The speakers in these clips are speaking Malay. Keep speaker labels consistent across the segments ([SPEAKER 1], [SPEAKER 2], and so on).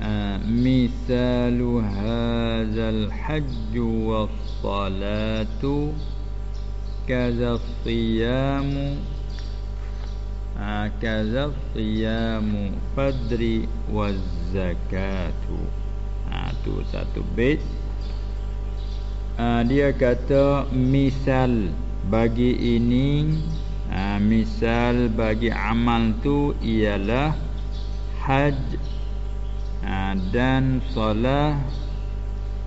[SPEAKER 1] Ah, misalu hazal hajju was salatu kaza siyam ah, kaza siyam fadri waz zakat ah, tu satu bait. Dia kata misal bagi ini misal bagi amal tu ialah haj ha, dan solat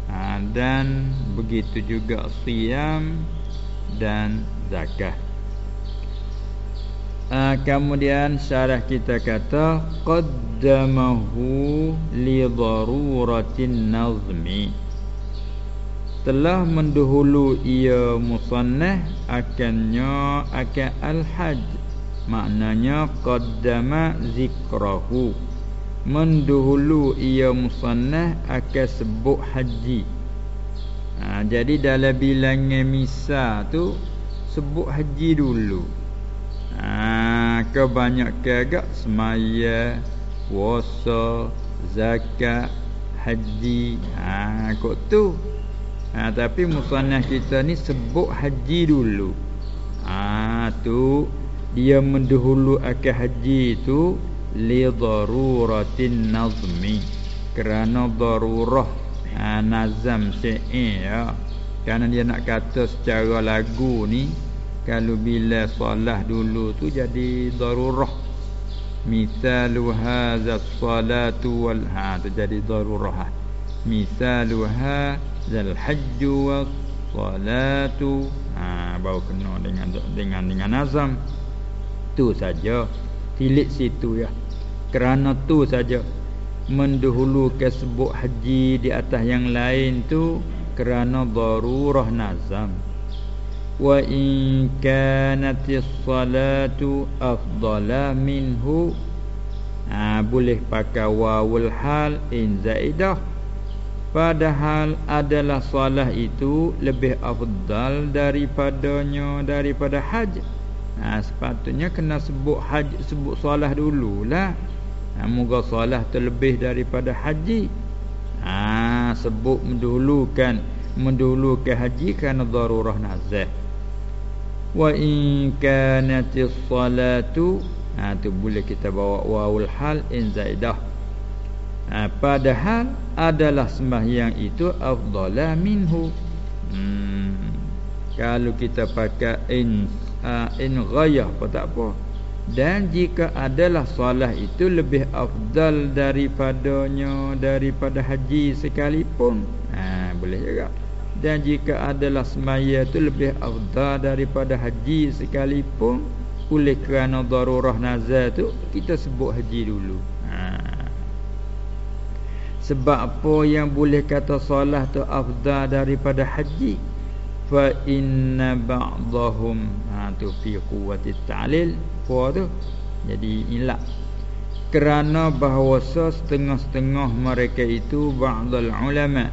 [SPEAKER 1] ha, dan begitu juga siam dan zakat. Ha, kemudian syarah kita kata qaddamahu li daruratin nazmi. Telah mendahulu ia musannah akannya akan al-hajj. Maknanya qaddama zikrahu mendahulu ia musannah akan sebut haji. Ha, jadi dalam bilangan misa tu sebut haji dulu. Ha, kebanyakan agak semaya puasa zakat haji. Ha, kok tu. Ha, Tapi musannah kita ni sebut haji dulu. Ha, tu Dia mendahulu akan haji tu Li daruratin nazmi. Kerana darurah ha, Nazam syi'i ya. Kerana dia nak kata secara lagu ni Kalau bila salah dulu tu jadi darurah. Misalu hadha salatu wal ha tu jadi darurah. Misalu hadha zal hajju wa salatu ha baru kena dengan dengan dengan azam tu saja. Tilik situ ya kerana tu saja mendahulukan sebut haji di atas yang lain tu kerana darurah nazam wa in kanatis salatu afdala minhu ha, boleh pakai wawul hal in zaidah Padahal adalah solat itu lebih afdal daripadanya daripada haji. Ha, sepatutnya kena sebut haji sebut solat dululah. Ha, moga solat tu lebih daripada haji. Ha, sebut mendahulukan mendahulukan haji kerana darurah nazah. Wa in kanatis salatu ha, tu boleh kita bawa wawul hal in zaidah ha, Padahal adalah sembahyang itu afdalah minhu hmm. Kalau kita pakai in, uh, in ghayah apa tak apa dan jika adalah solat itu lebih afdal daripadanya daripada haji sekalipun ha, boleh juga dan jika adalah semaya itu lebih afdal daripada haji sekalipun oleh kerana darurah nazar tu kita sebut haji dulu ha. Sebab apa yang boleh kata solat tu afdal daripada haji? Fa inna ba'dahum. Ha tu fi quwwati ta'lil. Fa tu. Jadi ilak kerana bahawa setengah-setengah mereka itu ba'dal ulama.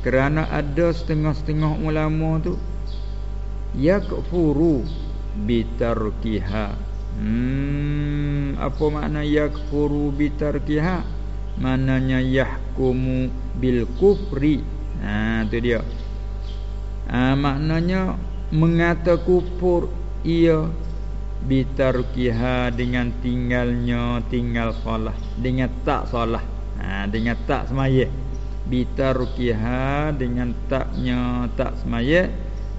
[SPEAKER 1] Kerana ada setengah-setengah ulama tu yakfuru bitarkiha. Hmm apa makna yakfuru bitarkiha? Mananya yahkumu bil kufri. Ha tu dia ha, maknanya mengata kufur ia bitarkiha dengan tinggalnya tinggal solat dengan tak solat ha dengan tak semaya bitarkiha dengan taknya tak semaya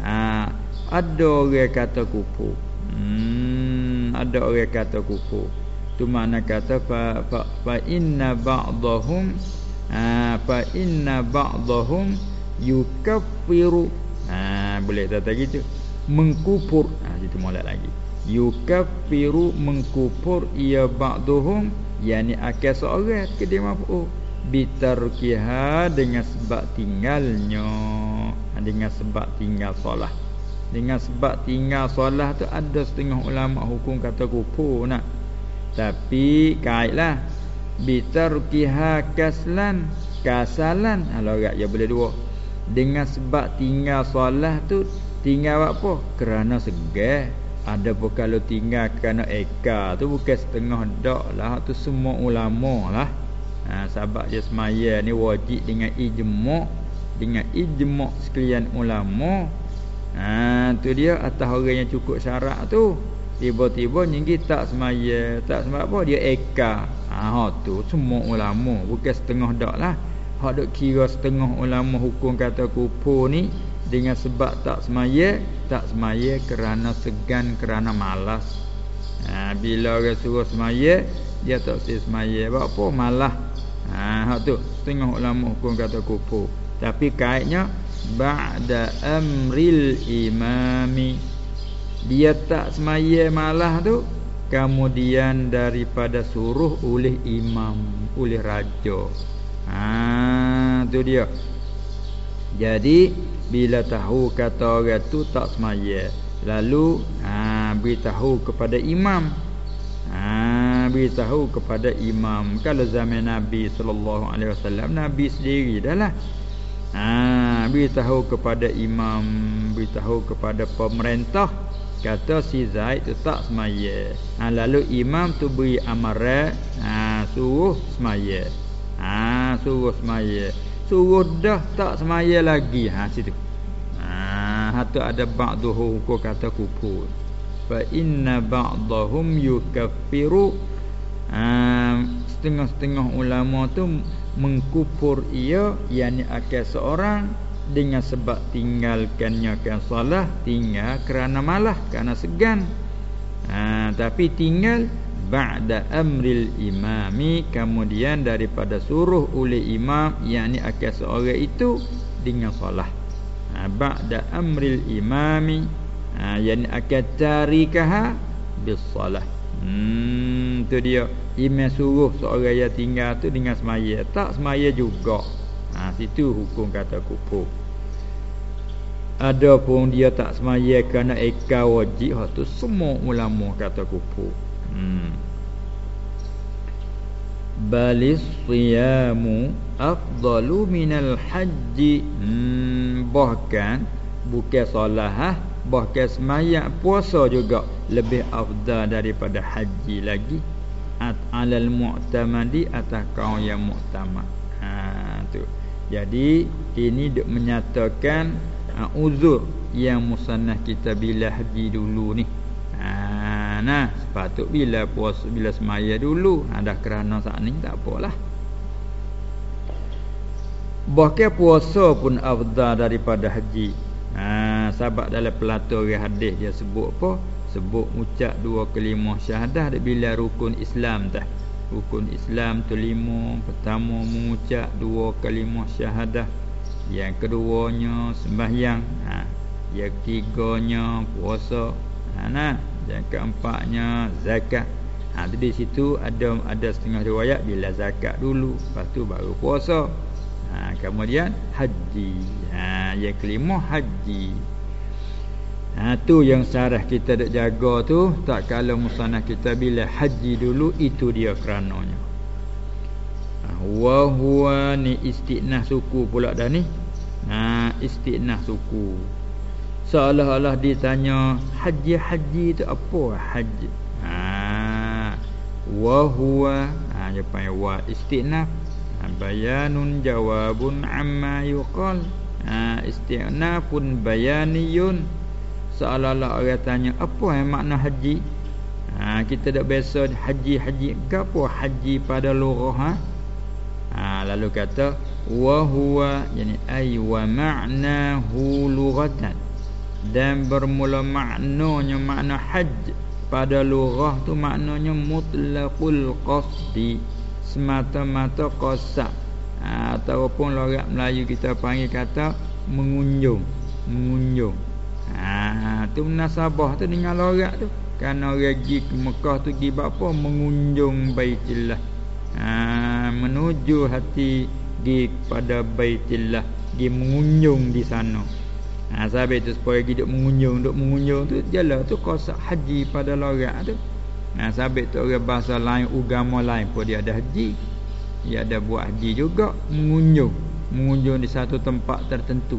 [SPEAKER 1] ha ada orang kata kufur hmm ada orang kata kufur tu makna kata fa fa, fa inna ba'dahum ha, fa inna ba'dahum yukaffiru ha boleh kata gitu mengkufur ha situ molek lagi. Yukaffiru mengkufur ia ba'dahum yani akal seorang ke dia mafu bitarkiha dengan sebab tinggalnya. Dengan sebab tinggal solat. Dengan sebab tinggal solat tu ada setengah ulama hukum kata kufur nak. Tapi kaitlah bitarkiha kaslan kasalan. Kalau agak ya boleh dua dengan sebab tinggal solat tu tinggal apa? Kerana segar ada pun kalau tinggal kerana eka tu bukan setengah dak lah. Tu semua ulama lah. Ha, sebab dia semaya ni wajib dengan ijma' dengan ijma' sekalian ulama. Ha tu dia atas orang yang cukup syarat tu. Tiba-tiba nyinggi tak semaya, tak semaya apa dia eka. Ha, ha tu semua ulama. Bukan setengah dak lah. Hak dok kira setengah ulama hukum kata kupu ni dengan sebab tak semaya, tak semaya kerana segan kerana malas. Ha, bila orang suruh semaya, dia tak si semaya. Sebab apa? Malah. Ha, hak tu setengah ulama hukum kata kupu. Tapi kaitnya ba'da amril imami dia tak semaya malah tu kemudian daripada suruh oleh imam oleh raja ha tu dia jadi bila tahu kata orang tu tak semaya lalu ha beritahu kepada imam ha beritahu kepada imam kalau zaman nabi wasallam nabi sendiri dahlah Ha, beritahu kepada imam, beritahu kepada pemerintah kata si Zaid tu tak semaya. Ha, lalu imam tu beri amaran, ha, suruh semaya. Ha, suruh semaya. Suruh dah tak semaya lagi. Ha, situ. Ha, hatu ada ba'duhu hukum kata kufur. Fa inna ba'dahum yukaffiru. Ha, setengah-setengah ulama tu mengkufur ia yakni akan seorang dengan sebab tinggalkannya kan salah tinggal kerana malah kerana segan ha, tapi tinggal ba'da amril imami kemudian daripada suruh oleh imam yakni akan seorang itu dengan salah ha, ba'da amril imami ha, yakni akan tarikaha bis salah Hmm tu dia. Imam suruh seorang yang tinggal tu dengan semaya. Tak semaya juga. Ha situ hukum kata kufur. Adapun dia tak semaya kerana eka wajib ha tu semua ulama kata kufur. Hmm. Balis siyamu afdalu minal haji. Hmm, bahkan bukan solat ha? Bahkan semayang puasa juga lebih afdal daripada haji lagi. At alal mu'tamadi atas kaum yang mu'tamad. Ha tu. Jadi ini duk menyatakan uh, uzur yang musannah kita bila haji dulu ni ha. Nah sepatut bila puasa bila semaya dulu. Ada ha, kerana saat ni tak apalah. Bahkan puasa pun afdal daripada haji. Ha sebab dalam pelatur hadis dia sebut apa? Sebut ucap dua kalimah syahadah bila rukun Islam dah rukun Islam tu lima pertama mengucap dua kalimah syahadah. Yang keduanya sembahyang. Ha yang ketiganya puasa. Ha nah yang keempatnya zakat ha di situ ada ada setengah riwayat bila zakat dulu lepas tu baru puasa ha kemudian haji ha yang kelima haji Ha tu yang syarah kita dak jaga tu tak kala musanah kita bila haji dulu itu dia kerananya. Ha, wa huwa ni istinah suku pula dah ni. Ha istinah suku. Seolah-olah ditanya haji-haji tu apa haji? Ha wa huwa ha jawapan wa istinah ha, bayanun jawabun amma yuqal. Ha istinafun bayaniyun seolah-olah orang tanya apa yang makna haji ha, kita dah biasa haji-haji apa haji pada lughah ha? ha lalu kata wa huwa yani ay wa ma'nahu lughatan dan bermula maknanya makna haj pada lughah tu maknanya mutlaqul qasdi. Semata-mata qasad ha, ataupun logat Melayu kita panggil kata mengunjung. Mengunjung. Ha tu munasabah tu dengan lorak tu. Kan orang pergi ke Mekah tu pergi apa? Mengunjung Baitillah. ha, menuju hati di pada baitillah di mengunjung di sana ha sahabat tu supaya hidup mengunjung duk mengunjung tu jalan tu kosak haji pada lorak tu. Ha sahabat tu orang bahasa lain agama lain pun dia ada haji. Dia ada buat haji juga mengunjung mengunjung di satu tempat tertentu.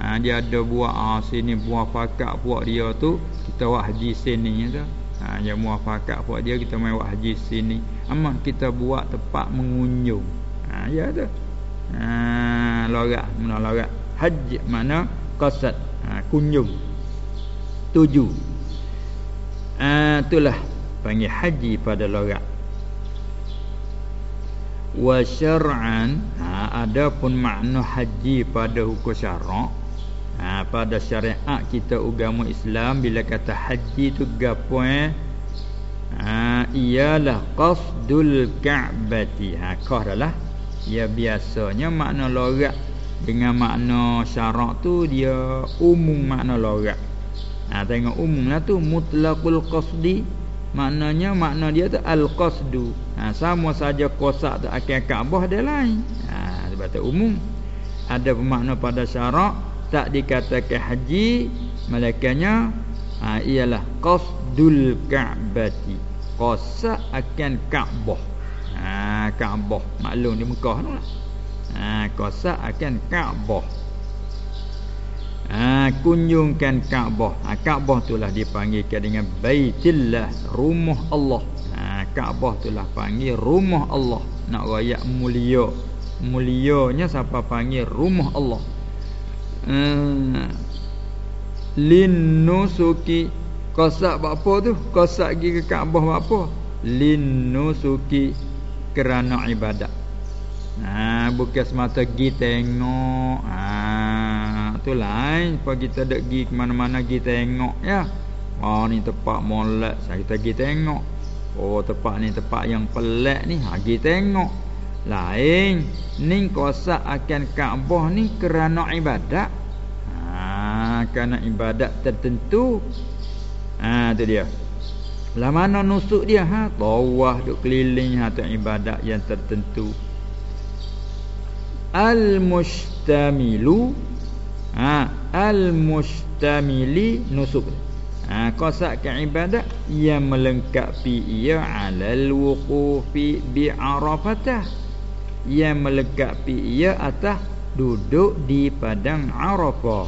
[SPEAKER 1] Ha dia ada buat ah sini buat pakak buat dia tu kita buat haji sini tu. Ha, Yang muafakat buat dia kita main haji sini. Amat kita buat tempat mengunjung ha, Ya tu. Ha, Lorak Mana lorak. Haji mana Qasad. Ha, Kunjung. Tuju. Ha, Itulah Panggil haji pada lorak. Wa syar'an ha, Ada pun makna haji pada hukum syarak ha, pada syariat kita agama Islam bila kata haji tu gapo eh ha, ialah qasdul ka'bati. Ha kah adalah ya biasanya makna lorat dengan makna syarak tu dia umum makna lorat ha tengok umumlah tu mutlaqul qasdi. Maknanya makna dia tu al qasdu ha sama saja qasak tu akan kaabah dia lain. Ha sebab tu umum. Ada bermakna pada syarak tak dikatakan haji malaikannya ha, ialah qasdul ka'bati qasa akan ka'bah ha ka'bah maklum di Mekah tu lah ha qasa akan ka'bah ha kunjungkan ka'bah ha ka'bah itulah dipanggilkan dengan baitillah rumah Allah. Ha ka'bah itulah panggil rumah Allah. Nak rakyat mulia. Mulianya siapa panggil rumah Allah. Hmm. lin nusuki kosak apa tu? Kosak pergi ke Kaabah apa? Lin nusuki kerana ibadat ha bukan semata pergi tengok. Ha tu lain. Apa kita dak pergi ke mana-mana pergi tengok ya. Oh ni tempat molek. Saya kita pergi tengok. Oh tempat ni tempat yang pelik ni. Ha pergi tengok. Lain. Ni kosak akan Kaabah ni kerana ibadat. Ha kerana ibadat tertentu. Ha tu dia. Lah mana nusuk dia? Ha tawah duk keliling ha tu ibadat yang tertentu. Al mustamilu ha al mustamili nusuk. Ha kosak ke ibadat yang melengkapi ia alal wuqufi bi arafatah yang melengkapi ia atas duduk di padang Arafah.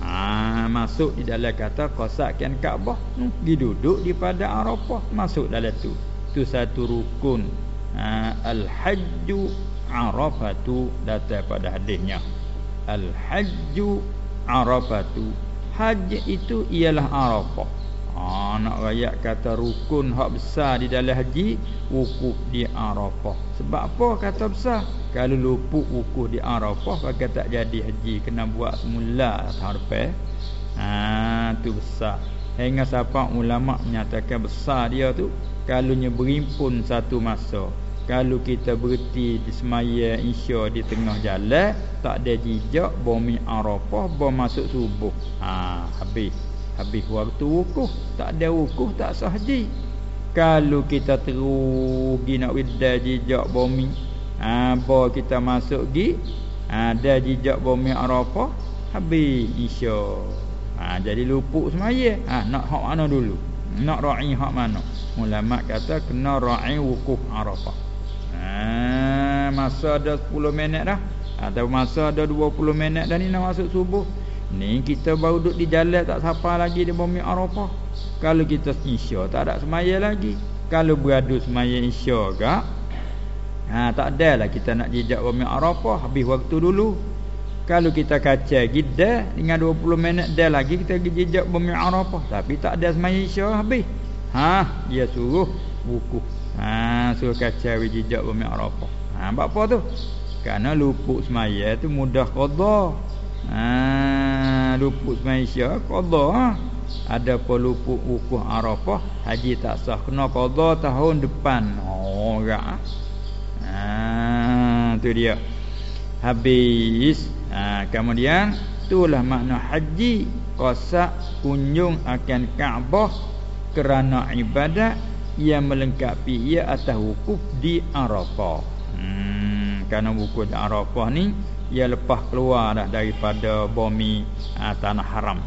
[SPEAKER 1] Ha, masuk di dalam kata qasakkan Kaabah, hmm, pergi duduk di padang Arafah, masuk dalam tu. Tu satu rukun. Ha, al-hajju Arafatu datang pada hadisnya. Al-hajju Arafatu. Haji itu ialah Arafah. Ha, nak rakyat kata rukun hak besar di dalam haji wukuf di Arafah. Sebab apa kata besar? Kalau luput wukuf di Arafah maka tak jadi haji kena buat semula tahun depan. Ha tu besar. Hingga siapa ulama menyatakan besar dia tu kalau nya berimpun satu masa. Kalau kita berhenti di semaya insya di tengah jalan tak ada jejak bumi Arafah bom masuk subuh. Ha habis. Habis waktu wukuf. Tak ada wukuf tak sah haji. Kalau kita terugi nak widai jejak bumi ha, bawa kita masuk gi ada ha, jejak bumi Arafah habis isya ha, jadi lupuk semaya. Ha, nak hak mana dulu? Nak ra'i hak mana? Ulama kata kena ra'i wukuf Arafah ha, masa ada 10 minit dah atau masa ada 20 minit dah ni nak masuk subuh Ni kita baru duduk di jalan tak siapa lagi di bumi Arafah. Kalau kita isya tak ada semaya lagi. Kalau beradu semaya isya gak. Ha tak ada lah kita nak jejak bumi Arafah habis waktu dulu. Kalau kita kaca gida dengan 20 minit dah lagi kita jejak bumi Arafah tapi tak ada semaya isya habis. Ha dia suruh buku. Ha suruh kaca jejak bumi Arafah. Ha buat apa tu? Karena luput semaya tu mudah qada. Ha luput Malaysia qada ha. Ada apa luput wukuf Arafah haji tak sah kena qada tahun depan. Oh enggak. Ha tu dia. Habis. Ha kemudian itulah makna haji qasa kunjung akan Kaabah kerana ibadat yang melengkapi ia atas wukuf di Arafah. Hmm, kerana wukuf di Arafah ni ia lepas keluar dah daripada bumi ha, tanah haram.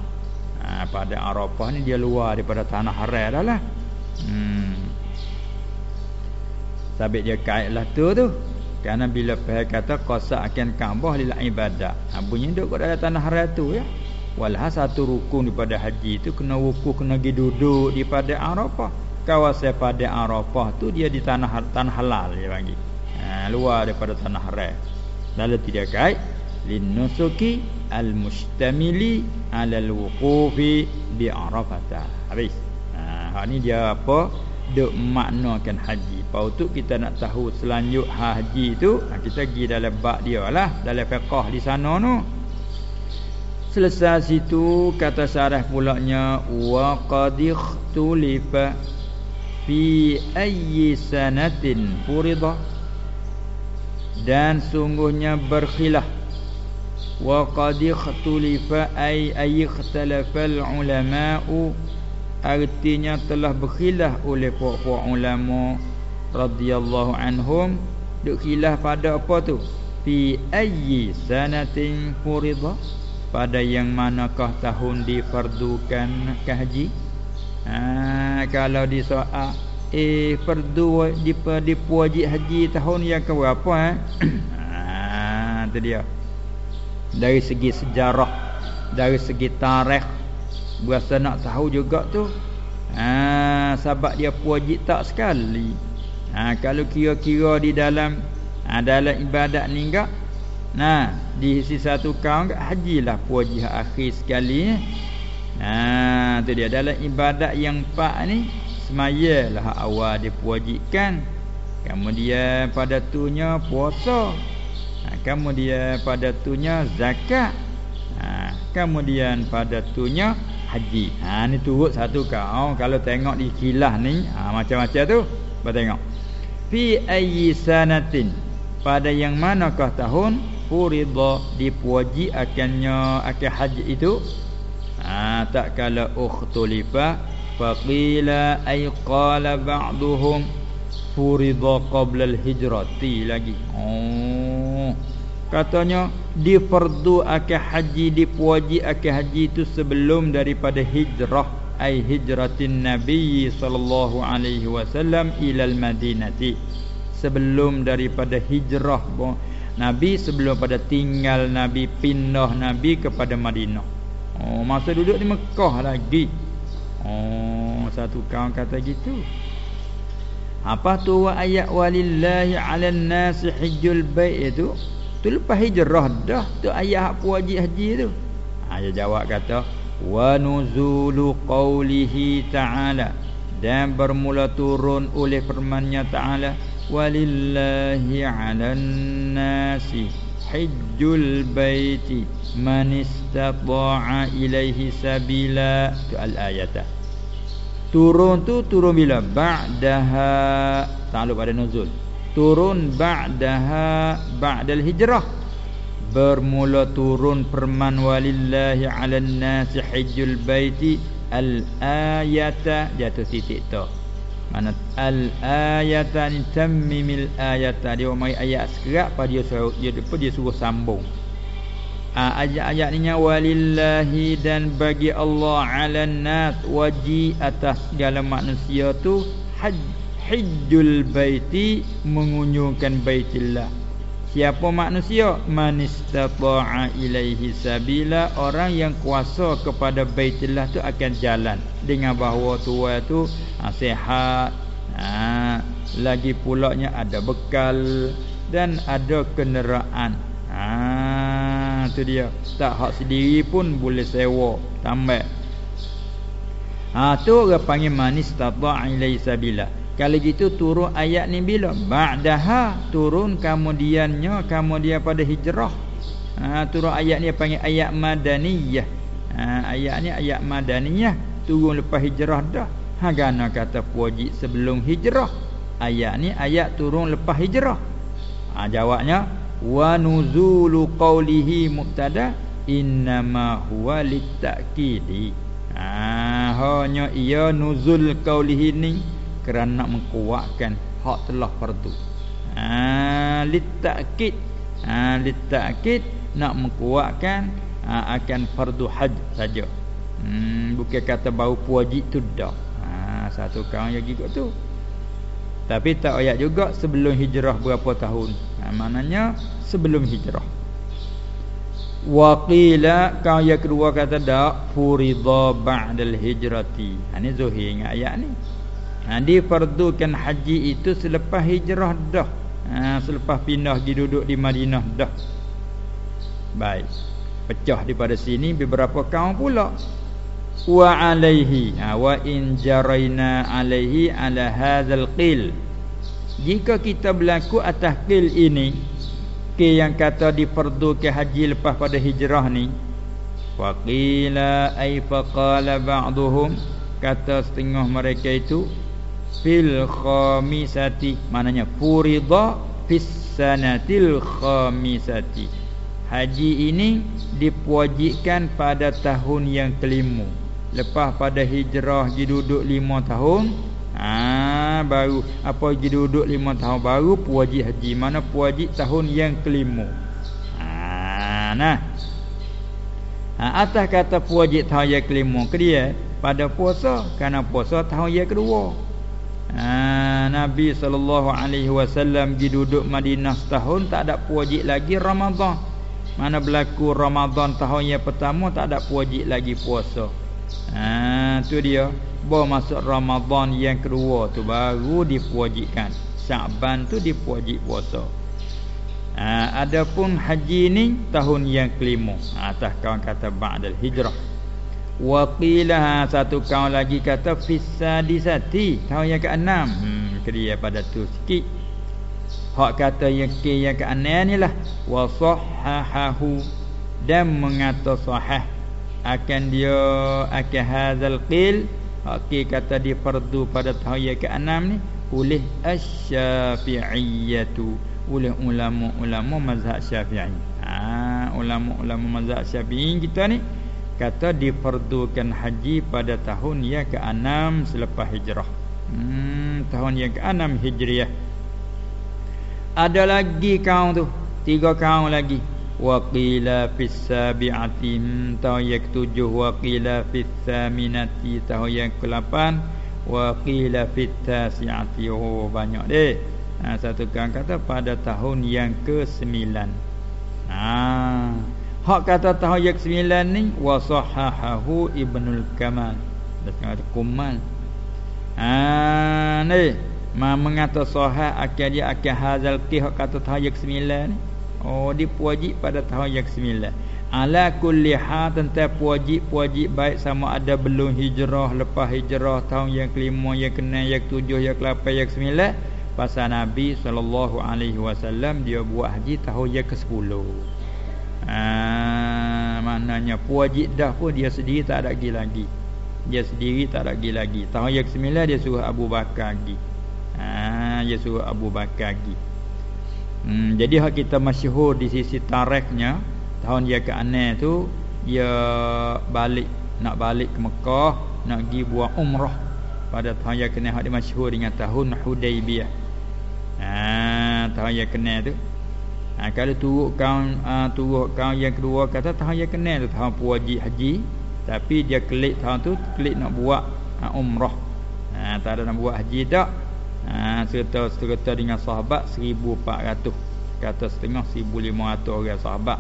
[SPEAKER 1] Ha, pada Arafah ni dia luar daripada tanah haram dah lah. Hmm. Sabit dia kaitlah tu tu. Kerana bila pihak kata qasa akan Kaabah lil ibadah. Ha, bunyi duduk kat dalam tanah haram tu ya. Walha satu rukun daripada haji itu kena wukuf kena pergi duduk di pada Arafah. Kawasan pada Arafah tu dia di tanah tanah halal dia bagi. Ha, luar daripada tanah haram. Dalam tidak kait linusuki almustamili ala alwuqufi bi Arafah. Habis. Ha, ni dia apa? Duk maknakan haji. Pau tu kita nak tahu selanjut haji tu, ha, kita pergi dalam bab dia lah, dalam fiqh di sana tu. Selesai situ kata syarah pulaknya wa qad ikhtulifa fi ayyi sanatin furida. Dan sungguhnya berkhilaf. Wa qad ikhtulifa ay ay ikhtalafa al ulama'u. Artinya telah berkhilaf oleh para ulama radhiyallahu anhum. Khilaf pada apa tu? Fi ayyi sanatin furida. Pada yang manakah tahun difardukan ke haji ha, kalau di soal eh fardu di di wajib haji tahun yang ke berapa eh? ha dia. Dari segi sejarah dari segi tarikh berasa nak tahu juga tu. Ha sebab dia wajib tak sekali. Ha kalau kira-kira di dalam ha, dalam ibadat ni enggak? Nah, di sisi satu kaum hajilah pujian akhir sekali. Nah, tu dia dalam ibadat yang empat ni semayalah awal dipujikan. Kemudian pada tunya puasa. Nah, kemudian pada tunya zakat. Nah, kemudian pada tunya haji. Ha ni turut satu kaum kalau tengok di kilah ni ha, macam-macam tu. Ba tengok. Fi ayyi sanatin pada yang manakah tahun dipuji akannya akan haji itu ha, tak kala ukhtulifa faqila ay qala ba'duhum furida qabla al-hijrati lagi. Oh. Katanya di fardu akan haji dipuji akan haji itu sebelum daripada hijrah ay hijratin nabi sallallahu alaihi wasallam ila al-madinati sebelum daripada hijrah Nabi sebelum pada tinggal Nabi pindah Nabi kepada Madinah. Oh masa duduk di Mekah lagi. Oh satu kawan kata gitu. Apa tu wa ayat walillahi 'alan nasi hajjul bait itu? Tu lepas hijrah dah tu ayat apa wajib haji tu. Ha dia jawab kata wa nuzulu qawlihi ta'ala dan bermula turun oleh firman-Nya ta'ala walillahi 'alan nasi hajjul baiti man istata'a ilaihi sabila. Tu al ayat turun tu turun bila? Ba'daha. Takluk pada nuzul. Turun ba'daha ba'dal hijrah. Bermula turun firman walillahi 'alan nasi hajjul baiti al ayata jatuh titik tu mana al ayatan tammimil ayata. Dia mai ayat sekerat pada dia suruh dia depa dia suruh sambung. Ha, ayat-ayat ni walillahi dan bagi Allah ala nas waji atas segala manusia tu haj hajjul baiti mengunjungkan baitillah Siapa manusia? Manistata'a ilaihi sabila. Orang yang kuasa kepada Baitullah tu akan jalan. Dengan bahawa tua tu ha, sehat ha, lagi pulaknya ada bekal dan ada kenderaan. Ha tu dia. Tak hak sendiri pun boleh sewa. Tambah. Ha tu orang panggil manistata'a ilaihi sabila kalau gitu turun ayat ni bila? Ba'daha turun kemudiannya kemudian pada hijrah. Ha, turun ayat ni panggil ayat madaniyah. Ha, ayat ni ayat madaniyah turun lepas hijrah dah. Ha gana kata wajib sebelum hijrah. Ayat ni ayat turun lepas hijrah. Ha jawabnya wa nuzulu qawlihi mubtada innama huwa litakidi. Ha hanya ia nuzul qawlihi ni kerana nak mengkuatkan hak telah fardu. Ha litakid ha litakid nak mengkuatkan ha, akan fardu haj saja. Hmm, bukan kata bau wajib tu dah. Ha satu kaum yang gigot tu. Tapi tak ayat juga sebelum hijrah berapa tahun. Ha, maknanya sebelum hijrah. Waqila kau yang kedua kata dak furida ba'dal hijrati. Ha ni zuhir ayat ni. Ha difardukan haji itu selepas hijrah dah. Ha selepas pindah pergi duduk di Madinah dah. Baik. Pecah daripada sini beberapa kaum pula. Wa alaihi ha, wa in jaraina alaihi ala hadzal qil. Jika kita berlaku atas qil ini ke yang kata ke haji lepas pada hijrah ni faqila ay faqala ba'dhum kata setengah mereka itu fil khamisati maknanya furida fis sanatil khamisati haji ini dipuajikkan pada tahun yang kelima lepas pada hijrah duduk lima tahun Ah baru apa lagi duduk lima tahun baru puwajib haji mana puwajib tahun yang kelima. Ah nah. Ha, atas kata puwajib tahun yang kelima ke dia pada puasa kerana puasa tahun yang kedua. Ha, Nabi wasallam di duduk Madinah setahun tak ada puwajib lagi Ramadan. Mana berlaku Ramadan tahun yang pertama tak ada puwajib lagi puasa. Ha tu dia baru masuk Ramadan yang kedua tu baru dipuajibkan. Syaban tu dipuajib puasa. Ha, adapun haji ni tahun yang kelima. Ha, atas kawan kata ba'dal hijrah. Wa qila ha, satu kawan lagi kata fisadisati tahun yang keenam. Hmm kedia pada tu sikit. Hak kata yang ke yang keenam ni lah. Wa sahahahu. Dan mengata sahih. Akan dia akan hadzal qil. Okey kata dia fardu pada tahun yang ke-6 ni. Oleh Asy-Syafi'iyyatu. Oleh ulama-ulama mazhab Syafi'i. Ha ulama-ulama mazhab Syafi'i kita ni kata difardukan haji pada tahun yang ke-6 selepas hijrah. Hmm tahun yang ke-6 Hijriah. Ada lagi kaum tu, tiga kaum lagi. Wa qila fis sabi'ati tahu yang ketujuh. Wa qila fis saminati tahu yang ke-8 wa qila fit tasi'ati. Oh banyak deh. Ha, satu kan kata pada tahun yang ke-9 ha hak kata tahun yang ke-9 ni wa sahahahu ibnul kamal. Dah kata kumal. Ha ni. Ma mengata sahih akan dia akan hazal qih kata tahun yang ke-9 ni. Oh dia wajib pada tahun yang ke-9 Ala kulli ha tentang wajib-wajib baik sama ada belum hijrah Lepas hijrah tahun yang kelima, yang keenam, yang ketujuh, yang ke-8, yang ke-9 Pasal Nabi SAW dia buat haji tahun yang ke-10 ha, Maknanya wajib dah pun dia sendiri tak ada lagi lagi. Dia sendiri tak ada lagi lagi. Tahun yang ke-9 dia suruh Abu Bakar lagi ha, Dia suruh Abu Bakar lagi Hmm, jadi hak kita masyhur di sisi tarikhnya tahun dia ke aneh tu dia balik nak balik ke Mekah nak pergi buat umrah. Pada tahun yang kena hak dia masyhur dengan tahun Hudaybiyah. Ha tahun yang kena tu. Ha kalau turut kaum uh, turut kaum yang kedua kata tahun yang kena tu tahun wajib haji. Tapi dia klik tahun tu klik nak buat uh, umrah. Ha tak ada nak buat haji tak? Ha, serta serta dengan sahabat 1400 kata setengah 1500 orang sahabat.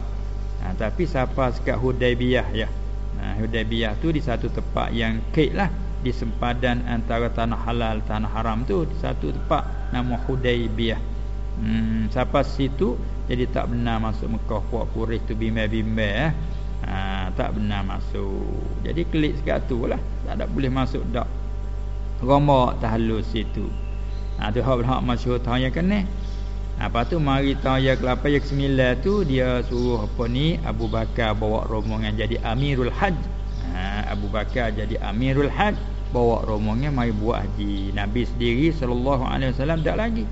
[SPEAKER 1] Ha, tapi siapa sekat Hudaybiyah ya? Ha, Hudaybiyah tu di satu tempat yang kek lah. Di sempadan antara tanah halal tanah haram tu di satu tempat nama Hudaybiyah hmm, siapa situ jadi tak benar masuk Mekah puak kurih tu bimbel-bimbel eh. ha, tak benar masuk jadi klik sekat tu lah tak ada boleh masuk dak rombak tahalus situ Ha tu hak hak masyhur tahun yang kena. Ha lepas tu mari tahun yang ke-8 yang ke-9 tu dia suruh apa ni Abu Bakar bawa rombongan jadi Amirul Hajj. Ha Abu Bakar jadi Amirul Hajj bawa rombongan mari buat haji. Nabi sendiri sallallahu alaihi wasallam tak lagi.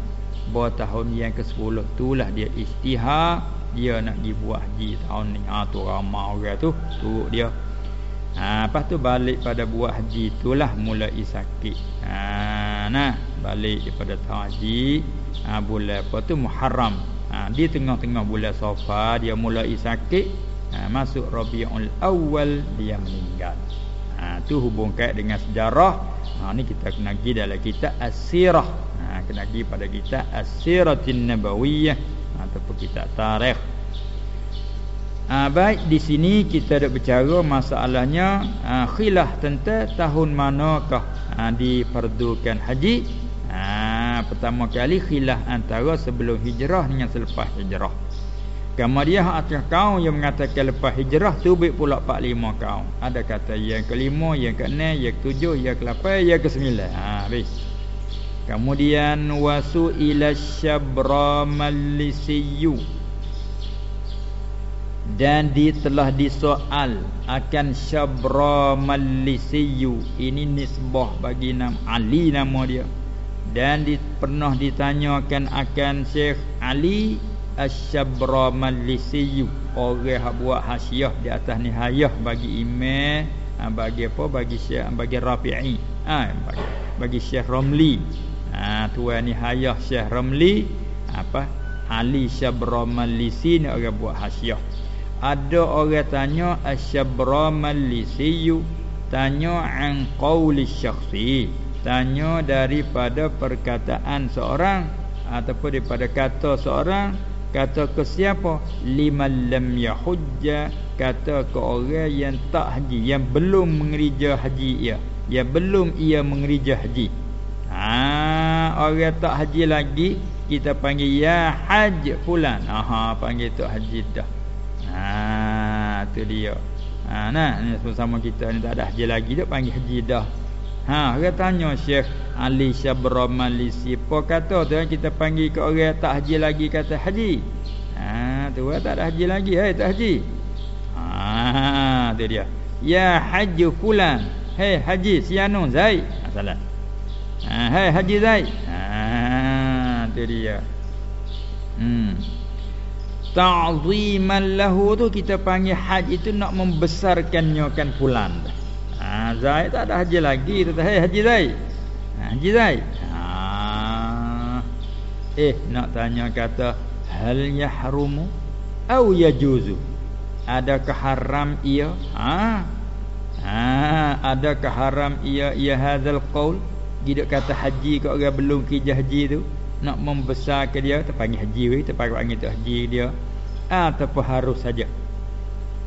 [SPEAKER 1] Bawa tahun yang ke-10 itulah dia istihar dia nak buat haji tahun ni. Ha tu ramai orang tu. Turut dia. Ha lepas tu balik pada buat haji itulah mula sakit. Ha nah balik daripada haji. Ha, bulan apa tu? Muharram. Ha, di tengah-tengah bulan Safar dia mulai sakit. Ha, masuk Rabiul Awal dia meninggal. Ha, tu hubung kait dengan sejarah. Ha, ni kita kena pergi dalam kitab As-Sirah ha, kena pergi pada kitab As-Siratin Nabawiyah ha, ataupun kitab Tarikh Ha, baik di sini kita ada berbicara masalahnya ha, khilaf tentang tahun manakah ha, diperdukan haji. Ha, pertama kali khilaf antara sebelum hijrah dengan selepas hijrah. Kemudian atas kaum yang mengatakan lepas hijrah tu baik pula 45 kaum. Ada kata yang kelima, yang keenam, yang ketujuh, yang ke-8, yang ke-9. Ha, habis. Kemudian wasu ila syabra malisiyu. Dan di telah disoal akan Syabra Malisiyu. Ini nisbah bagi nama Ali nama dia. Dan di, pernah ditanyakan akan Syekh Ali Asyabra Malisiyu. Orang yang buat hasyiah di atas nihayah bagi imam ha, bagi apa? Bagi Syekh bagi Rafi'i. Ha, bagi, bagi Syekh Ramli ha, tuan nihayah Syekh Ramli. Apa? Ali Syabra Malisi ni orang buat hasyiah ada orang tanya asyabra malisiyu tanya an qauli syakhsi. Tanya daripada perkataan seorang ataupun daripada kata seorang. Kata ke siapa? Liman lam yahujja. Kata ke orang yang tak haji yang belum mengerja haji ia. Yang belum ia mengerja haji. Ha orang tak haji lagi kita panggil ya haj fulan aha panggil tu haji dah Ha tu dia. Ha nah ni sama kita ni tak ada haji lagi dah panggil haji dah. Ha orang tanya Syekh Ali Syabra Malisi apa kata tu kan kita panggil ke orang tak haji lagi kata haji. Ha tu kan tak ada haji lagi hai tak haji. Ha tu dia. Ya haji fulan. Hei haji sianu Zaid. Ha salah. Ha hei haji Zaid. Ha tu dia. Hmm. Ta'ziman lahu tu kita panggil haji itu nak membesarkannya kan fulan. Ha Zaid tak ada haji lagi. Tu hey haji Zaid. Ha, haji Zaid. Ha. Eh nak tanya kata hal yahrumu au yajuzu? Adakah haram ia? Ha. Ha adakah haram ia ia hadzal qaul dia kata haji kau orang belum kijah haji tu nak membesarkan dia terpanggil haji we terpanggil tu haji dia. Ataupun harus saja.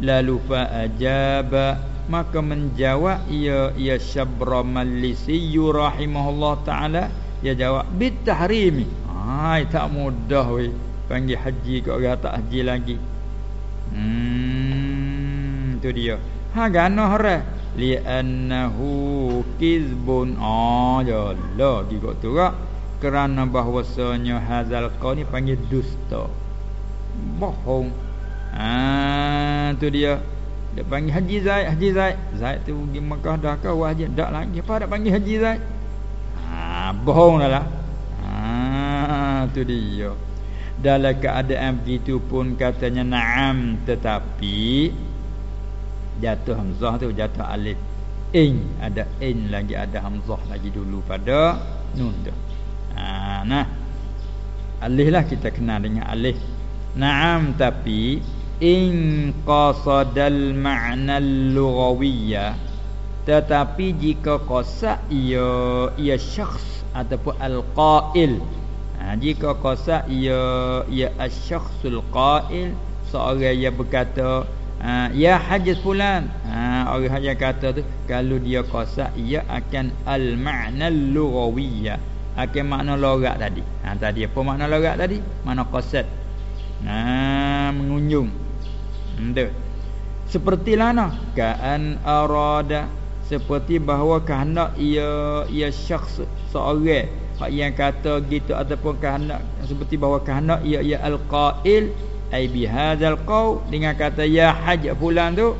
[SPEAKER 1] Lalu fa ajaba maka menjawab ia ia syabra malisi rahimahullah taala dia jawab bit tahrimi ai tak mudah we panggil haji kau orang tak haji lagi. Hmm tu dia. Ha ganah re li annahu kizbun. Ah ya kau tu kerana bahwasanya hazal kau ni panggil dusta. Bohong. Ah tu dia. Dia panggil haji zaid haji zaid. Zaid tu pergi Mekah dah ke haji dak lagi. Apa dak panggil haji zaid? Ah bohong lah. Ah tu dia. Dalam keadaan begitu pun katanya na'am tetapi jatuh hamzah tu jatuh alif. In ada in lagi ada hamzah lagi dulu pada nun tu. Ha, nah. Alih lah kita kenal dengan alih na'am tapi in qasadal ma'na lughawiyya tetapi jika qasad ia ia syakhs ataupun al-qail. Ha, jika qasad ia ia asy-syakhsul qail seorang yang berkata ha, ya hajat fulan ha, orang yang kata tu kalau dia qasad ia akan al-ma'na lughawiyya akan makna logat tadi. Ha tadi apa makna logat tadi? Mana qasad. Ha mengunjung. Entah. Seperti lana kaan arada seperti bahawa kehendak ia ia syakhs seorang yang kata gitu ataupun kehendak seperti bahawa kehendak ia ia alqail ai bihadzal qaul dengan kata ya haj fulan tu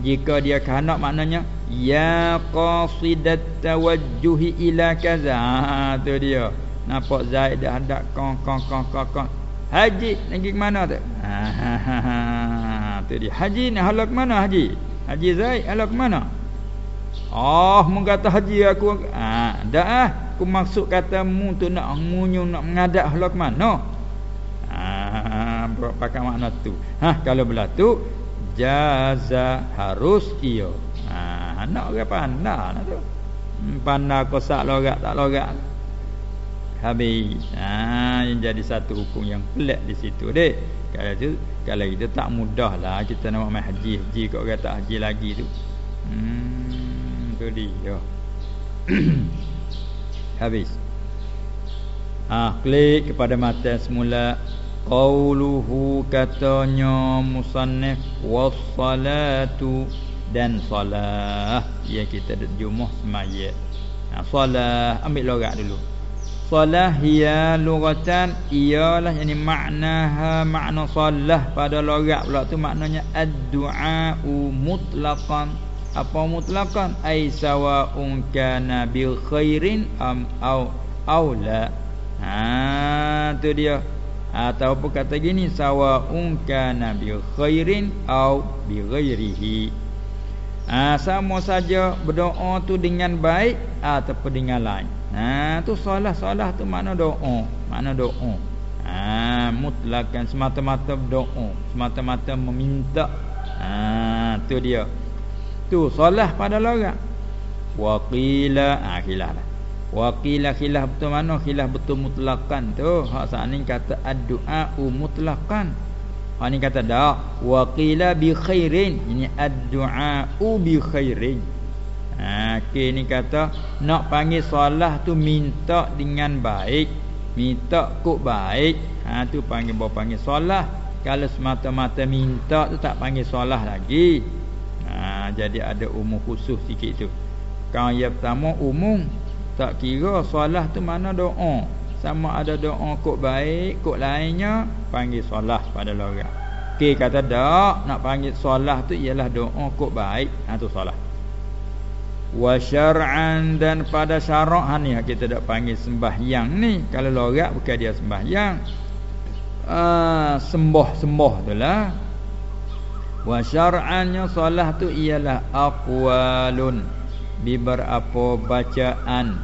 [SPEAKER 1] jika dia kehendak maknanya Ya qasidat tawajjuhi ila kaza. Ha, tu dia. Nampak Zaid dah hendak kong kong kong kong kong Haji pergi ke mana tu? Ha, ha, ha, tu dia. Haji ni halak mana Haji? Haji Zaid halak mana? Oh mu kata haji aku ah dah ah. Aku maksud kata mu tu nak munyu nak mengadak lah ke mana ah pakai makna tu. Ha kalau belah tu jaza harus iyo. Ah nak orang pandai nak tu. Hmm, pandai kosak logat tak logat habis. Ha yang jadi satu hukum yang pelik di situ dek. Kalau tu kalau kita tak mudah lah kita nak main haji haji kau kata haji lagi tu. Hmm tu dia. Habis. Ah klik kepada mata semula qauluhu katanya musannif wassalatu dan salah. Ya kita terjemah semayat. Nah salah ambil logat dulu. Salah hiya lughatan ialah yani maknaha makna salah pada logat pula tu maknanya ad-du'a mutlaqan. Apa mutlaqan? Ai sawa'un kana bil khairin am au au la. Ha tu dia atau apa kata gini sawa'un kana bil khairin au bi ghairihi ha, sama saja berdoa tu dengan baik ataupun dengan lain Ha tu solah-solah tu makna doa, makna doa. Ha mutlakan semata-mata berdoa, semata-mata meminta. Ha tu dia. Tu solah pada logat. Wa qila ha Wa qila khilaf betul mana khilaf betul mutlakan tu. Hak saat ni kata ad-du'a mutlakan. Hak ni kata dak wa qila bi khairin. Ini ad-du'a bi khairin. Ha, okay, ni kata nak panggil solah tu minta dengan baik, minta kok baik. Ha tu panggil bawa panggil solah. Kalau semata-mata minta tu tak panggil solah lagi. Ha jadi ada umum khusus sikit tu. Kau yang pertama umum tak kira solah tu mana doa. Sama ada doa kok baik, kok lainnya panggil solah pada logat. Okey kata dak nak panggil solah tu ialah doa kok baik. Ha tu solah wa syar'an dan pada syarak ha ni kita dak panggil sembahyang ni kalau logat bukan dia sembahyang ah sembah sembah itulah wa syar'annya solah tu ialah aqwalun bi berapa bacaan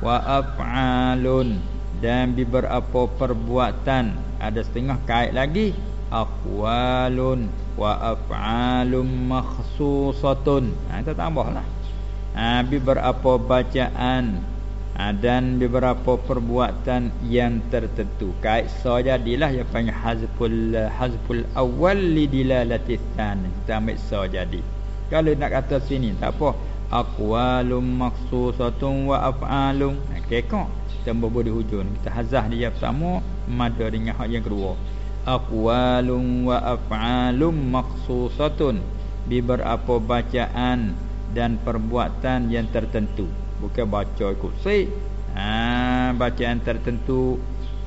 [SPEAKER 1] wa af'alun dan bi berapa perbuatan. Ada setengah kait lagi. Aqwalun wa af'alum makhsusatun. Ha kita tambahlah. Ha, beberapa bacaan ha, dan beberapa perbuatan yang tertentu. Kait so jadilah yang panggil hazful hazful awal lidilalati tsan kita ambil so jadi kalau nak kata sini tak apa aqwalum maksusatun wa af'alum ha, kekok. Tambah di hujung. Kita hazah dia pertama mada dengan hak yang kedua. Aqwalum wa af'alum maksusatun. Beberapa bacaan dan perbuatan yang tertentu. Bukan baca ikut si ha bacaan tertentu.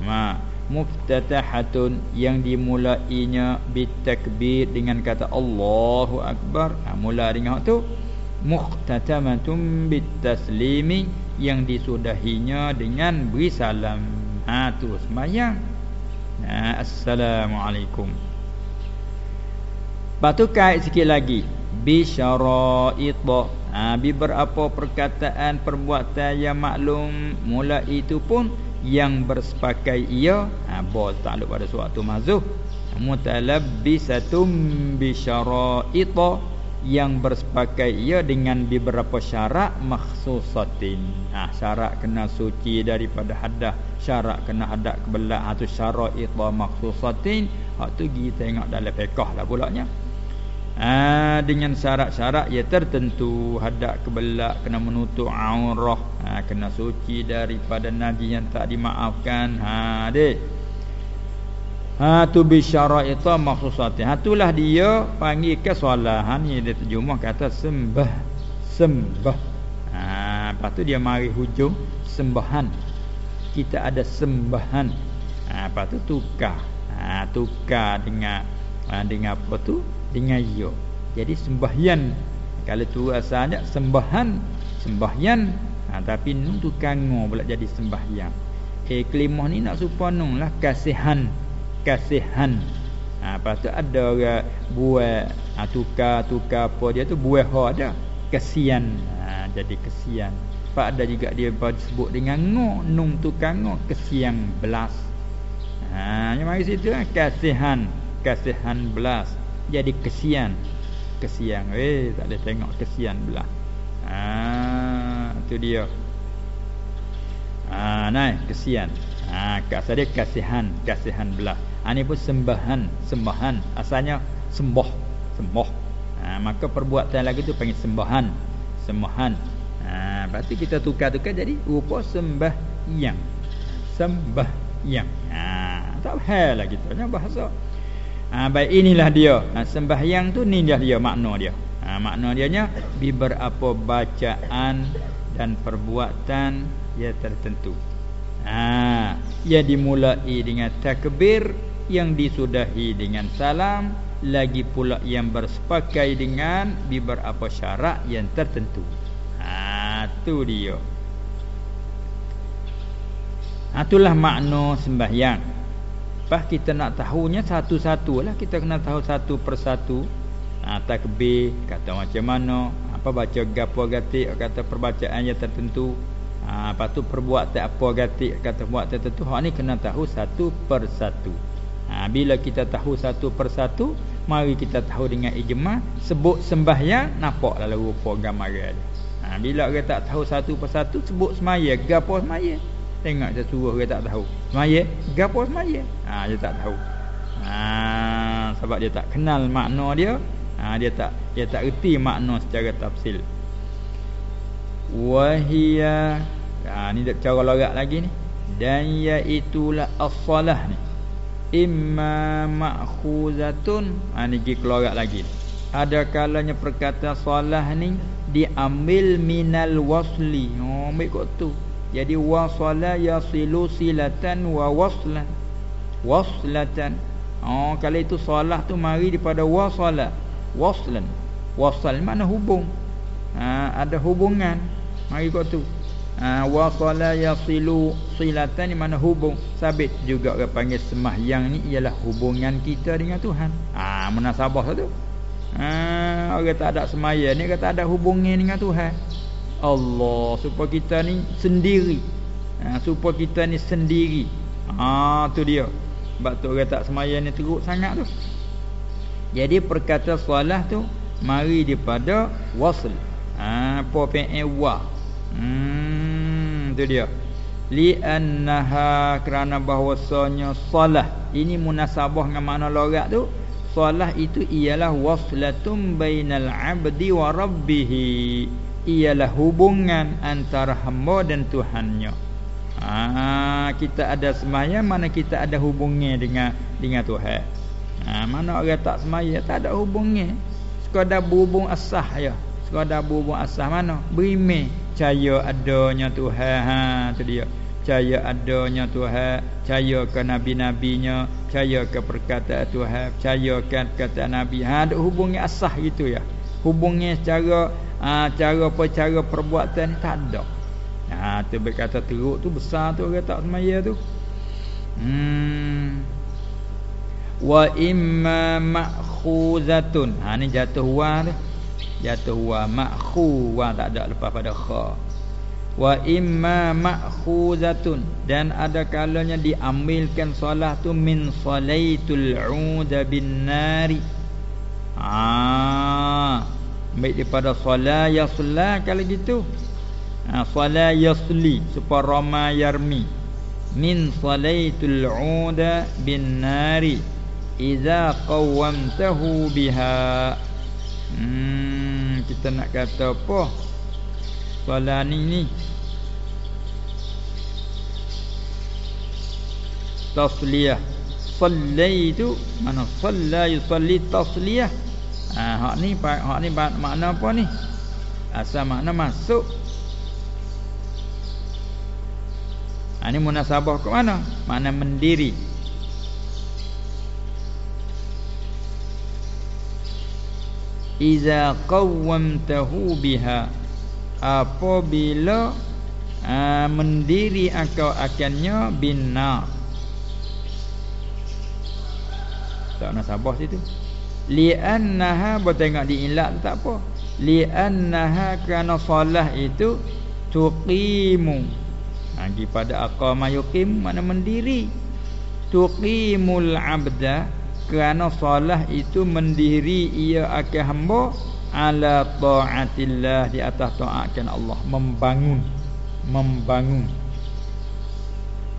[SPEAKER 1] Ma muftatahatun yang dimulainya bitakbir dengan kata Allahu akbar. Ha, mula dengan tu muhtatamatun bitaslimi yang disudahinya dengan beri salam. Ha tu sembahyang. Ha, assalamualaikum. Patu kait sikit lagi. Bi syara'it ha, bi berapa perkataan perbuatan yang maklum. Mula itu pun yang bersepakai ia. Ha, bol takluk pada suatu mazhub. Mutalabbisatum bi syara'it yang bersepakai ia dengan beberapa syarat makhsusatin. Ha, syarat kena suci daripada hadah syarat kena hadat kebelah. Atau syarat itu makhsusatin. Hak tu kita tengok dalam fiqh lah pulaknya. Ha, dengan syarat-syarat ya tertentu hadap kebelak kena menutup aurah. Ha, kena suci daripada najis yang tak dimaafkan. Ha dek ha tu bi syarat itu maksusat ha itulah dia panggil ke soalahan ni dia terjemah kata sembah. Sembah. Ha lepas tu dia mari hujung sembahan. Kita ada sembahan. Ha lepas tu tukar. Ha tukar dengan ha, dengan apa tu? Dengan ya. Jadi sembahyang. Kalau tu asalnya sembahan sembahyang. Ha, tapi nun tu kango pula jadi sembahyang. Eh kelimah ni nak supaya lah kasihan kasihan. Ha lepas tu ada orang buat ha, tukar tukar apa dia tu buat ha ada kasihan. Ha jadi kesian. Pak ada juga dia sebut dengan ngo nung tukang ngo kesian belas. Ha yang mari situ ha, kasihan kasihan belas. Jadi kesian. Kesian. Eh tak ada tengok kesian belas. Ha tu dia. Ha naik kesian. Ha kat dia kasihan kasihan belas ha, ni pun sembahan sembahan. Asalnya sembah sembah ha, maka perbuatan lagi tu panggil sembahan sembahan. Ha, berarti kita tukar-tukar jadi rupa sembah yang sembah yang ha, tak hal lah kita ni bahasa. Ha, baik inilah dia. Ha, sembahyang tu ni dia dia makna dia. Ha, makna dia nya beberapa bacaan dan perbuatan yang tertentu. Ha, ia dimulai dengan takbir yang disudahi dengan salam lagi pula yang bersepakai dengan beberapa syarat yang tertentu. Ha tu dia. Ha itulah makna sembahyang. Pas kita nak tahunya satu-satu lah kita kena tahu satu persatu. Ha takbir kata macam mana, apa baca gapo gatik kata perbacaan yang tertentu. Ha lepas tu perbuatan apa gatik kata buat tertentu. Hak ni kena tahu satu persatu. Ha bila kita tahu satu persatu Mari kita tahu dengan ijma Sebut sembahyang Nampak dalam rupa gambaran. Ha, Bila orang tak tahu satu persatu Sebut semaya Gapa semaya? Tengok dia suruh orang tak tahu. Semaya Gapa semaya? Ha, Dia tak tahu. Ha, Sebab dia tak kenal makna dia. Ha, Dia tak dia tak erti makna secara tafsil Wahia ha, Ni cara lorak lagi ni. Dan iaitulah as-salah ni imma ma'khuzatun. Ha ni pergi keluar lagi. Ada kalanya perkataan solah ni diambil minal wasli. Oh ambil kok tu. Jadi wasala yasilu silatan wa waslan. Waslatan. Oh kalau itu solah tu mari daripada wasala waslan. Wasal mana hubung? Ha, ada hubungan. Mari kok tu ha, wasala yasilu silatan ni mana hubung sabit juga orang panggil semahyang ni ialah hubungan kita dengan Tuhan. Ah ha, munasabah tu. Ha, orang tak ada semaya ni kata ada hubungan dengan Tuhan. Allah supaya kita ni sendiri. Ha, supaya kita ni sendiri. Ah ha, tu dia. Sebab tu orang tak semaya ni teruk sangat tu. Jadi perkata solat tu mari daripada wasl. Ha, apa wa Hmm tu dia. Li annaha kerana bahwasanya salah. Ini munasabah dengan makna logat tu. Salah itu ialah waslatum bainal abdi wa rabbih ialah hubungan antara hamba dan Tuhannya. Ha, kita ada semaya mana kita ada hubungnya dengan dengan Tuhan. Ha, mana orang tak semaya tak ada hubungnya sekadar berhubung asah ya. Sekadar berhubung asah mana? Berimeh percaya adanya Tuhan. Ha tu dia. Percaya adanya Tuhan. Percaya ke nabi-nabinya. Percaya ke perkataan Tuhan. Percaya ke kata nabi. Ha ada hubungi asah gitu ya. Hubungi secara ha, cara apa perbuatan tak ada. Ha tu berkata teruk tu besar tu orang tak semaya tu. Hmm. Wa imma ma'khuzatun. Ha ni jatuh wa tu jatuh wa ma'khu wa tak ada lepas pada kha. Wa imma ma'khuzatun. Dan ada kalanya diambilkan solat tu min salaitul uda bin nari. Ah ambil daripada solat yasla kalau gitu. Ha, solat yasli supaya yarmi. Min salaitul uda bin nari. Idza qawamtahu biha. Hmm kita nak kata apa? Soalan ni ni. Tasliyah. Sallai tu Mana? Salla yusalli tasliyah. Ha, Hak ni Hak ni makna apa ni? Asal makna masuk. Ha, Ini munasabah ke mana? Makna mendiri iza qawwamtahu biha. Apabila aa, mendiri engkau akannya binna tak nak sabar situ. Li annaha bertengok di ilat tak apa. Li'annaha kerana solah itu tuqimu. Lagi pada aqama yuqim mana mendiri. Tuqimul abda kerana solah itu mendiri ia akan hamba ala taatillah di atas taatkan Allah. Membangun. Membangun.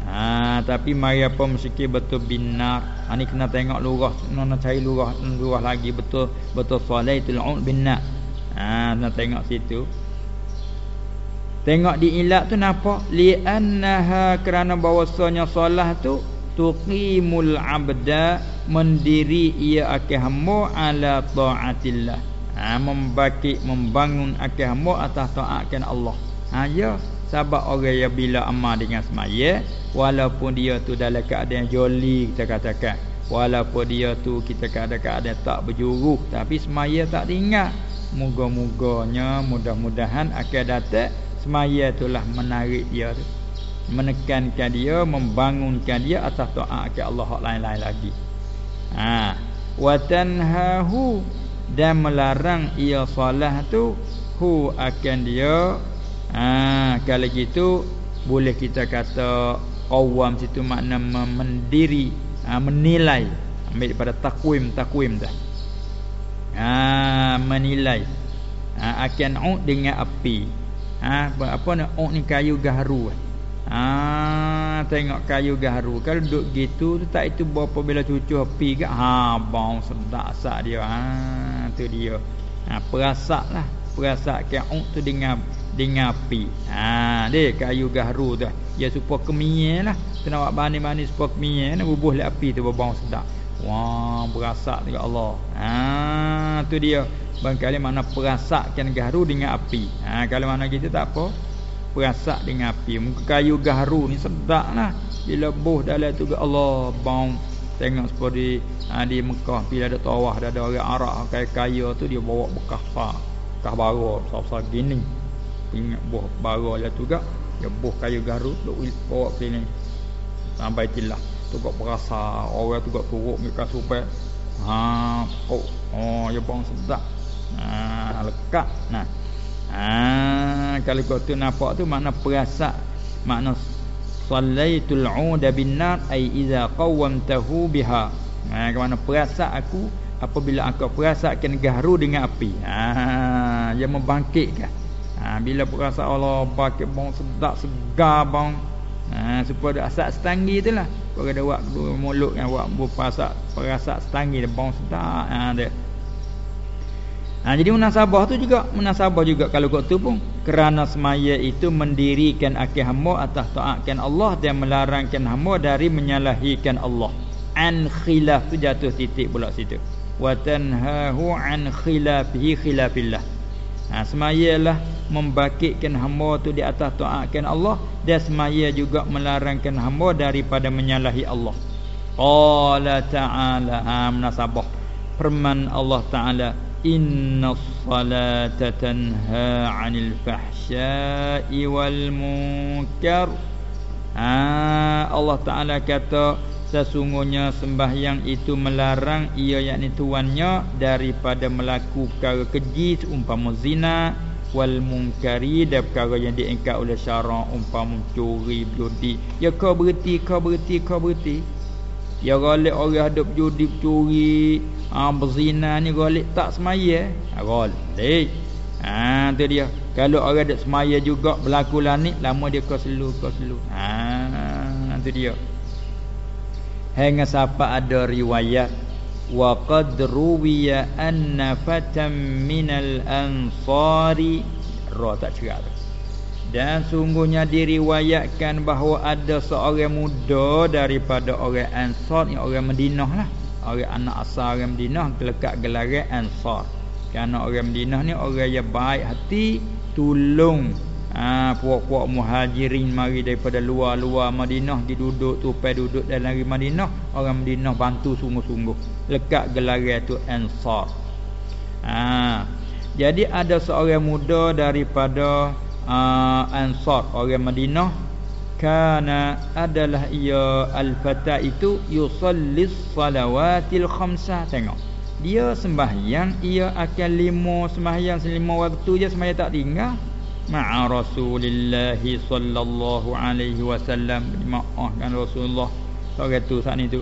[SPEAKER 1] Ha tapi mari apa mesti betul binar. Ha ni kena tengok lurah nak cari lurah lurah lagi betul betul solaitul binar ha nak tengok situ. Tengok di ilat tu nampak li annaha kerana bahwasanya solah tu tuqimul abda mendiri ia akan hamba ala taatillah. Ha, membaki membangun akan hamba atas taatkan Allah. Ha ya sebab orang yang bila amal dengan semaya walaupun dia tu dalam keadaan joli kita katakan. Walaupun dia tu kita keadaan-keadaan tak berjuru tapi semaya tak tinggal Moga-moganya mudah-mudahan akan datang semaya itulah menarik dia tu. Menekankan dia, membangunkan dia atas doa ke Allah hak lain-lain lagi. Ha, wa tanhahu dan melarang ia solah tu hu akan dia ha, kalau gitu boleh kita kata awam situ makna mendiri ha, menilai ambil daripada takwim takwim dah. Ha, menilai. Ha, akan uk dengan api. Ha, apa nak uk ni kayu gaharu ha, tengok kayu gaharu kalau duduk gitu tu tak itu berapa bila cucu api ke ha bau sedap sak dia ha tu dia ha, perasak lah perasak kan uk tu dengan dengan api ha dia kayu gaharu tu ya supaya kemie lah kena buat bani-bani supaya kemie nak bubuh le api tu bau sedap Wah, berasak dengan Allah. Ha, tu dia. Bangkali mana perasakkan gaharu dengan api. Ha, kalau mana kita tak apa. Perasak dengan api. Muka kayu gaharu ni sedap lah. Bila buh dalam tu ke Allah. Bau. Tengok seperti ha, di Mekah. Bila ada tawah. Ada orang Arab. Kayu kayu tu dia bawa bekas pa. Bekas baru. Besar-besar gini. Ingat buh baru lah tu ke. Dia buh kayu gaharu. Bawa ke sini. Sampai tilah tu kok berasa orang tu kok turuk mereka supaya ha oh oh ya bang sedap ha lekat nah ha kalau kau tu nampak tu makna perasa makna sallaitul uda bin nar ai iza qawamtahu biha. Ha ke mana perasa aku apabila aku perasakan gahru dengan api. Ha dia membangkitkan. Ha bila perasa Allah bangkit bang sedap segar bang ha supaya ada asap setangi itulah kau ada buat mulut yang buat berpasak perasak setangi dia bau sedap ha dia. Ha, jadi munasabah tu juga munasabah juga kalau kau tu pun kerana semaya itu mendirikan akhir hamba atas taatkan Allah dan melarangkan hamba dari menyalahikan Allah. An khilaf tu jatuh titik pula situ. Wa tanhahu an khilafihi khilafillah. Ha, semayalah membakitkan hamba tu di atas taatkan Allah dan semaya juga melarangkan hamba daripada menyalahi Allah. Qala ta'ala ha, munasabah firman Allah Ta'ala Inna salata tanha 'anil fahsya'i wal munkar. Ha, Allah Ta'ala kata sesungguhnya sembahyang itu melarang ia yakni tuannya daripada melakukan keji umpama zina wal munkari dan perkara yang diingkat oleh syarak umpama mencuri judi ya kau berhenti kau berhenti kau berhenti ya galik orang hidup judi curi ah berzina ni galik tak semaya ha, galik ha tu dia. Kalau orang ada semaya juga berlaku lanik lama dia kau selu kau selu. Ha tu dia. Hingga siapa ada riwayat wa qad ruwiya anna fatam minal ansari. Ra tak cerak dan sungguhnya diriwayatkan bahawa ada seorang muda daripada orang Ansar yang orang Madinah lah. Orang anak asal orang Madinah lekat gelaran Ansar. Kerana orang Madinah ni orang yang baik hati tolong ha, puak-puak muhajirin mari daripada luar-luar Madinah di duduk tupai duduk dalam negeri Madinah orang Madinah bantu sungguh-sungguh. Lekat gelaran tu Ansar. Ha, jadi ada seorang muda daripada uh, Ansar orang Madinah kana adalah ia al-fata itu yusallis salawatil khamsah. Tengok. Dia sembahyang ia akan lima sembahyang selima waktu je sembahyang tak tinggal. Ma'a Rasulillah sallallahu alaihi wasallam. Maafkan Rasulullah. Orang tu saat ni tu.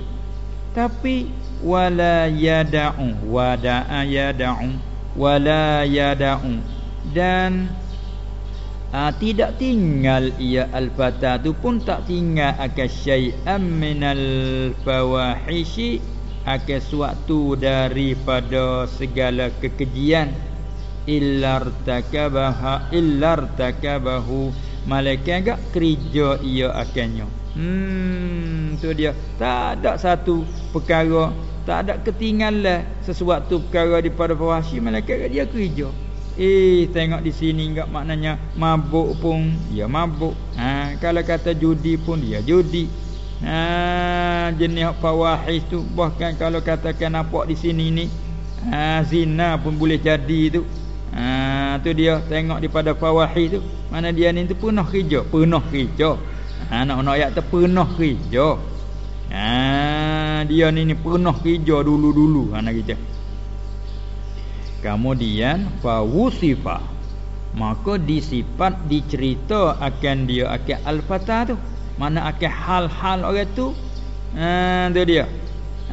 [SPEAKER 1] Tapi wala yada'u. Wada'a yada'u. Wala yada'u. Dan uh, tidak tinggal ia al-fata tu pun tak tinggal akan syai'an minal fawahishi akan suatu daripada segala kekejian. Illartakabaha illartakabahu malaikat gak kerja ia akannya. Hmm tu dia. Tak ada satu perkara tak ada ketinggalan sesuatu perkara daripada fawahishi malaikat dia kerja Eh tengok di sini enggak maknanya mabuk pun ya mabuk. Ha kalau kata judi pun dia judi. Ha jenis fawahis tu bahkan kalau katakan nampak di sini ni ha zina pun boleh jadi tu. Ha tu dia tengok daripada fawahis tu mana dia ni tu penuh kerja, penuh kerja. Ha nak nak ayat tu penuh kerja. Ha dia ni ni penuh kerja dulu-dulu ha nak kita. Kemudian fawusifa maka disifat dicerita akan dia akan al-fatah tu. Mana akan hal-hal orang tu? Ha tu dia.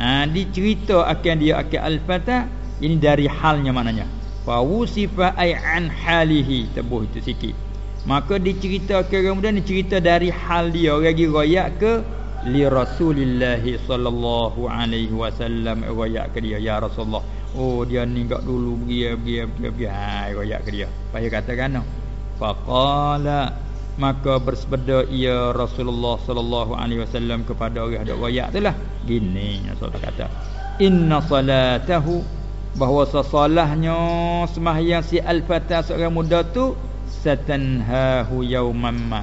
[SPEAKER 1] Ha dicerita akan dia akan al-fatah ini dari halnya maknanya. Fawusifa ay an halihi tebuh itu sikit. Maka dicerita kemudian dicerita dari hal dia orang lagi royak ke li Rasulillah sallallahu alaihi wasallam royak ke dia ya Rasulullah Oh dia ni gak dulu pergi pergi pergi pergi hai royak ke dia. Payah katakan no. Faqala maka bersabda ia Rasulullah sallallahu alaihi wasallam kepada orang ada royak itulah. Gini Rasulullah kata. Inna salatahu bahawa sesolahnya sembahyang si al-fatah seorang muda tu satanhahu yauman ma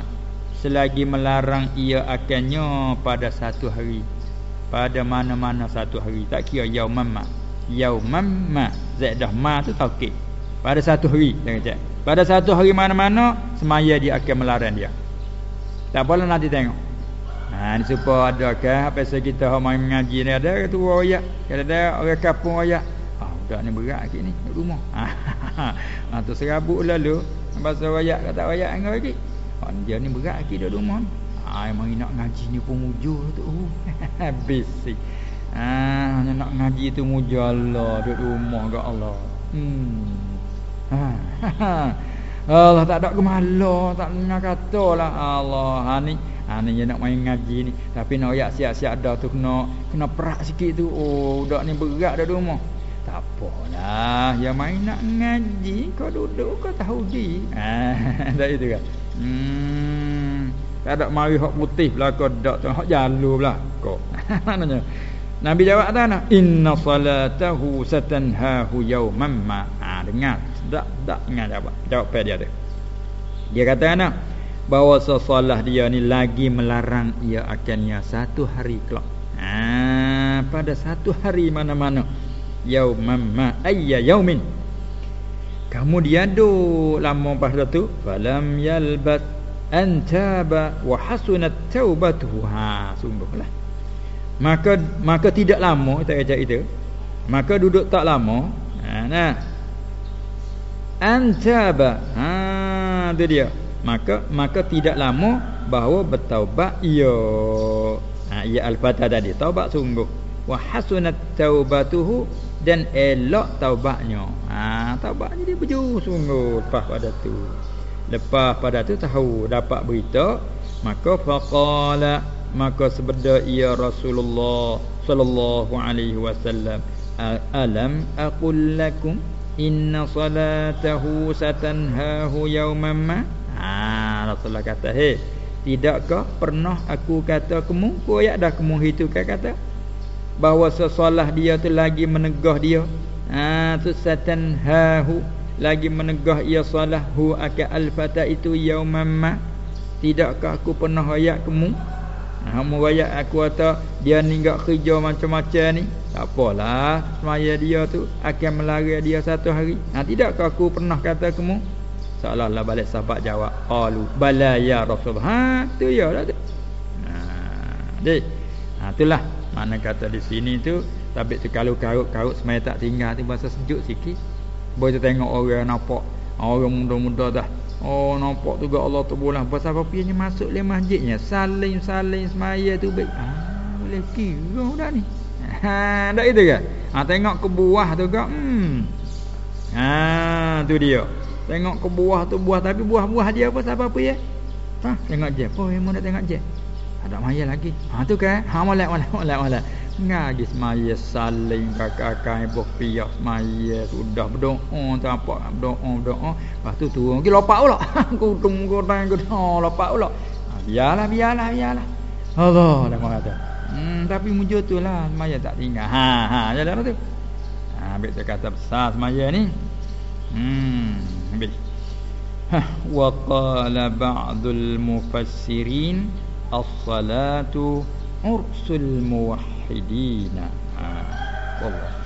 [SPEAKER 1] selagi melarang ia akannya pada satu hari pada mana-mana satu hari tak kira yauman ma yauman ma zaidah ma tu taukid pada satu hari jangan cak pada satu hari mana-mana semaya dia akan melarang dia. Tak boleh nanti tengok. Ha ni supaya ada ke? Apa saya kita hok main mengaji ni? Ada tu royak. Kalau ada orang kampung royak. Ah budak ni berat sikit ni kat rumah. Ha tu serabut lalu. Bahasa royak kata royak dengan lagi oh, dia ni berat sikit kat rumah Ah, memang nak ngaji ni pun mujur tu. Habis sih. Ah, nak ngaji tu muja Allah duduk rumah ke Allah. Hmm. Ha. Allah tak ada gemala, tak dengar kata lah Allah. Ha ni, ha ni nak main ngaji ni, tapi nak ayat siap-siap dah tu kena kena perak sikit tu. Oh, budak ni berat dah rumah. Tak apalah, ya main nak ngaji, kau duduk kau tahu di. Ha, dah itu kan. Hmm. Tak ada mari hak putih belaka dak tu hak jalur belah kau. Maknanya Nabi jawab tak nak inna salatahu satanhahu yawman ma. Ha dengar. Tak tak dengar jawab. Jawab pada dia tu. Dia kata ana bahawa solat dia ni lagi melarang ia akannya satu hari kelak. Ha pada satu hari mana-mana yawman ma ayya yaumin. Kamu dia do lama pada tu falam yalbat antaba wa hasunat taubatuhu. Ha sungguhlah maka maka tidak lama kita kata itu maka duduk tak lama ha nah. Antaba ha tu dia. Maka maka tidak lama bahawa bertaubat ia. Ha ia al-fatah tadi taubat sungguh. Wa hasunat taubatuhu dan elok taubatnya. Ha taubat jadi berjuru sungguh lepas pada tu. Lepas pada tu tahu dapat berita maka faqala maka sebeda ia Rasulullah sallallahu alaihi wasallam alam aqul lakum inna salatahu satanhahu yawman ma ha Rasulullah kata he tidakkah pernah aku kata kamu ko ayat dah kamu itu? Kata bahawa sesolah dia tu lagi menegah dia. Ha tu satanhahu lagi menegah ia salah hu aka al-fata itu yawman ma tidakkah aku pernah ayat kamu Hamu rakyat aku kata dia ni enggak kerja macam-macam ni. Tak apalah. Semaya dia tu akan melari dia satu hari. Ha tidakkah aku pernah kata kamu? Seolah-olah balik sahabat jawab. Qalu bala ya Rasul. Ha tu ya lah tu. Ha dek. Ha itulah mana kata di sini tu tapi tu kalau karut-karut semai tak tinggal tu bahasa sejuk sikit boleh tengok orang nampak orang muda-muda dah Oh nampak tu juga Allah tu bolah pasal apa pianya masuk le masjidnya saling saling semaya tu baik. Ah boleh kira dah ni. Ha dak itu ke? Ha tengok ke buah tu ke? Hmm. Ha tu dia. Tengok ke buah tu buah tapi buah-buah dia apa siapa apa ya? Ha tengok je. Oh yang nak tengok je. Ada maya lagi. Ha tu kan? Ha molek molek molek molek. Ngaji semaya saling kakak-kakak ibu pia semaya sudah berdoa tak apa berdoa berdoa. Lepas tu turun pergi lopak pula. Kutung kutung kutung lopak pula. Ha, biarlah biarlah biarlah. Allah dah kata. Hmm, tapi mujur tu lah semaya tak tinggal. Ha ha jalan tu. Ha ambil kata besar semaya ni. Hmm, ambil. Ha wa qala ba'dul mufassirin الصلاة عرس الموحدين. آه، والله.